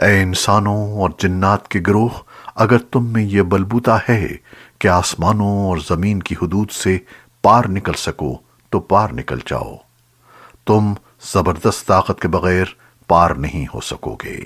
اے انسانوں اور جنات کے گروہ، اگر تم میں یہ بلبوتا ہے کہ آسمانوں اور زمین کی حدود سے پار نکل سکو، تو پار نکل جاؤ۔ تم زبردست طاقت کے بغیر پار نہیں ہو سکو گے۔